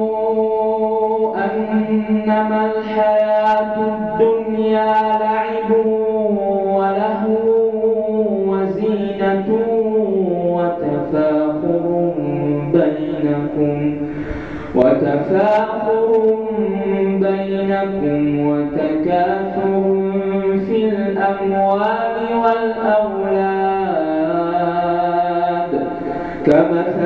اعلموا أنما الحياة الدنيا لعب وله وزينة وتفاخر بينكم وتفاخر بينكم وتكاثر في الأموال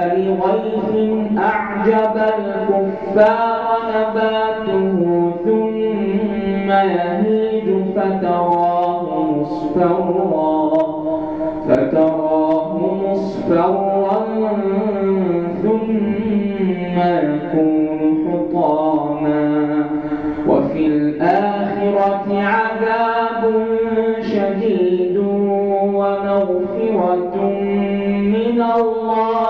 كمثل غيث أعجب الكفار نباته ثم يهيج فتراه مصفرا فتراه مصفرا ثم يكون حطاما. وفي الآخرة عذاب شديد ومغفرة من الله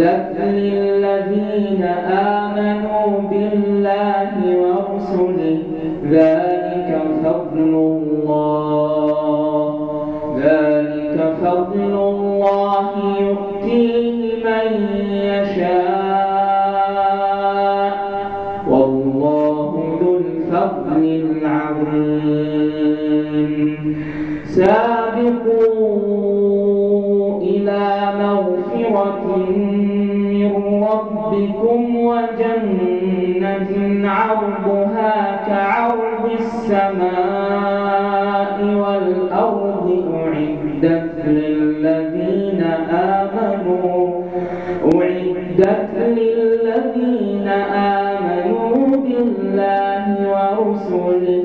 أعدت للذين آمنوا بالله ورسله. ذلك فضل الله. ذلك فضل الله يؤتيه من يشاء. والله ذو الفضل العظيم. سابقوا إلى مغفرة ربكم وجنة عرضها كعرض السماء والأرض أعدت للذين آمنوا أعدت للذين آمنوا بالله ورسله.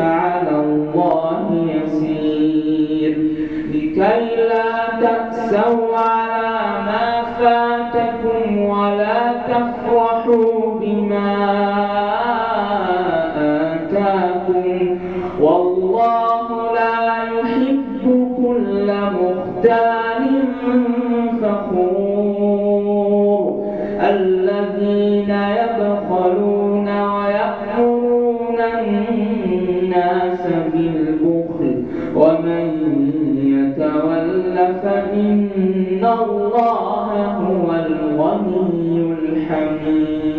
على ما فاتكم فإن الله هو الغني الحميد